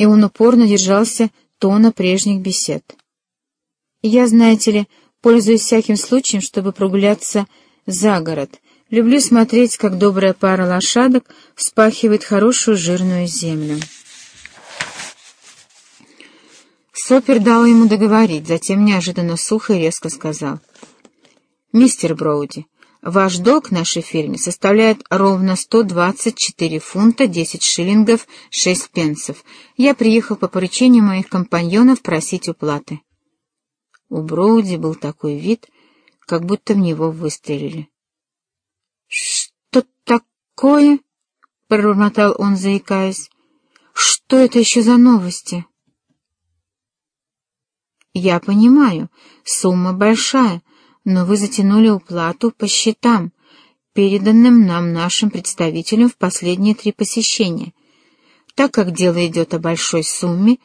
и он упорно держался тона прежних бесед. «Я, знаете ли, пользуюсь всяким случаем, чтобы прогуляться за город. Люблю смотреть, как добрая пара лошадок вспахивает хорошую жирную землю». Сопер дал ему договорить, затем неожиданно сухо и резко сказал. «Мистер Броуди, ваш долг нашей фирме составляет ровно 124 фунта 10 шиллингов 6 пенсов. Я приехал по поручению моих компаньонов просить уплаты». У Броуди был такой вид, как будто в него выстрелили. «Что такое?» — пробормотал он, заикаясь. «Что это еще за новости?» «Я понимаю, сумма большая, но вы затянули уплату по счетам, переданным нам нашим представителям в последние три посещения. Так как дело идет о большой сумме,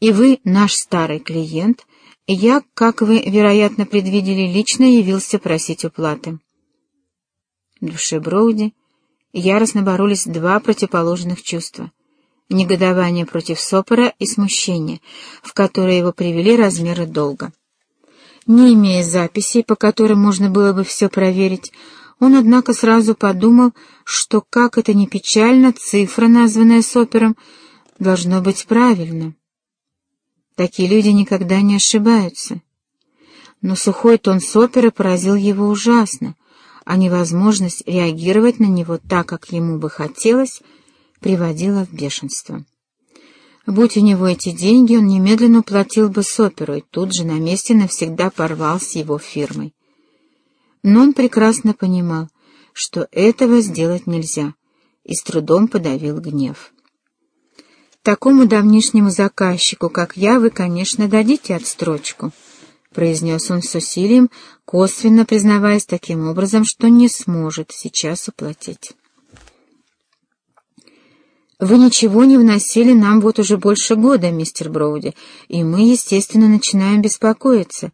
и вы наш старый клиент, я, как вы, вероятно, предвидели, лично явился просить уплаты». В Броуди яростно боролись два противоположных чувства — негодование против Сопора и смущение, в которое его привели размеры долга. Не имея записей, по которым можно было бы все проверить, он, однако, сразу подумал, что, как это ни печально, цифра, названная Сопером, должно быть правильно. Такие люди никогда не ошибаются. Но сухой тон Сопера поразил его ужасно, а невозможность реагировать на него так, как ему бы хотелось — приводила в бешенство. Будь у него эти деньги, он немедленно платил бы Соперу и тут же на месте навсегда порвал с его фирмой. Но он прекрасно понимал, что этого сделать нельзя, и с трудом подавил гнев. «Такому давнишнему заказчику, как я, вы, конечно, дадите отстрочку», — произнес он с усилием, косвенно признаваясь таким образом, что не сможет сейчас уплатить. «Вы ничего не вносили нам вот уже больше года, мистер Броуди, и мы, естественно, начинаем беспокоиться.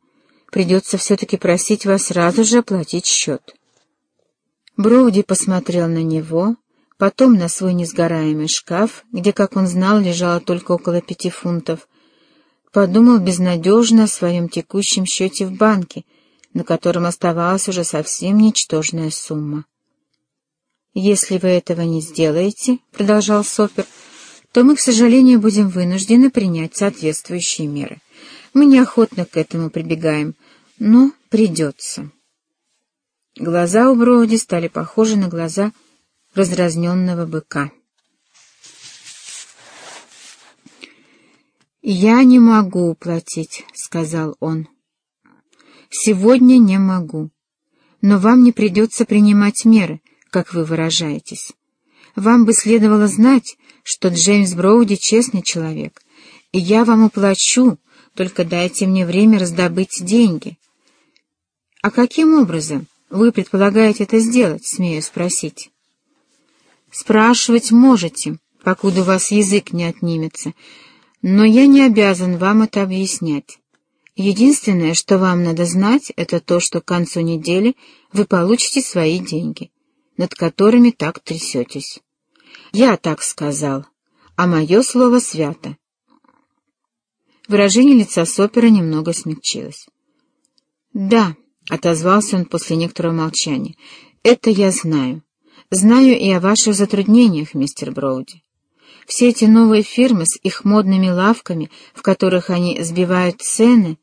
Придется все-таки просить вас сразу же оплатить счет». Броуди посмотрел на него, потом на свой несгораемый шкаф, где, как он знал, лежало только около пяти фунтов, подумал безнадежно о своем текущем счете в банке, на котором оставалась уже совсем ничтожная сумма. «Если вы этого не сделаете, — продолжал Сопер, — то мы, к сожалению, будем вынуждены принять соответствующие меры. Мы неохотно к этому прибегаем, но придется». Глаза у Броуди стали похожи на глаза разразненного быка. «Я не могу уплатить», — сказал он. «Сегодня не могу. Но вам не придется принимать меры, как вы выражаетесь. Вам бы следовало знать, что Джеймс Броуди честный человек, и я вам уплачу, только дайте мне время раздобыть деньги. А каким образом вы предполагаете это сделать, смею спросить? Спрашивать можете, покуда у вас язык не отнимется, но я не обязан вам это объяснять. Единственное, что вам надо знать, это то, что к концу недели вы получите свои деньги над которыми так трясетесь. Я так сказал, а мое слово свято. Выражение лица Сопера немного смягчилось. «Да», — отозвался он после некоторого молчания, — «это я знаю. Знаю и о ваших затруднениях, мистер Броуди. Все эти новые фирмы с их модными лавками, в которых они сбивают цены...»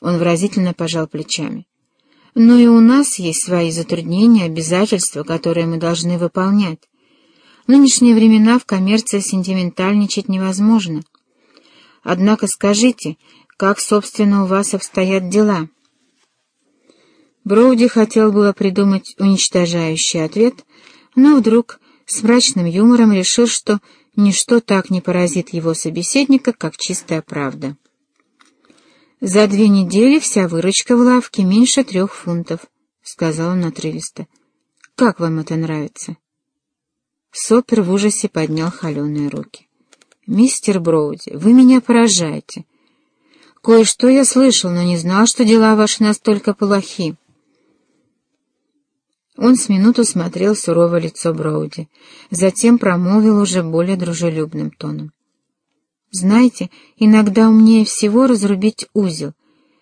Он выразительно пожал плечами. Но и у нас есть свои затруднения, обязательства, которые мы должны выполнять. В нынешние времена в коммерции сентиментальничать невозможно. Однако скажите, как, собственно, у вас обстоят дела?» Броуди хотел было придумать уничтожающий ответ, но вдруг с мрачным юмором решил, что ничто так не поразит его собеседника, как чистая правда. «За две недели вся выручка в лавке меньше трех фунтов», — сказал он отрывисто. «Как вам это нравится?» Сопер в ужасе поднял холеные руки. «Мистер Броуди, вы меня поражаете. Кое-что я слышал, но не знал, что дела ваши настолько плохи». Он с минуту смотрел сурово лицо Броуди, затем промолвил уже более дружелюбным тоном. Знаете, иногда умнее всего разрубить узел,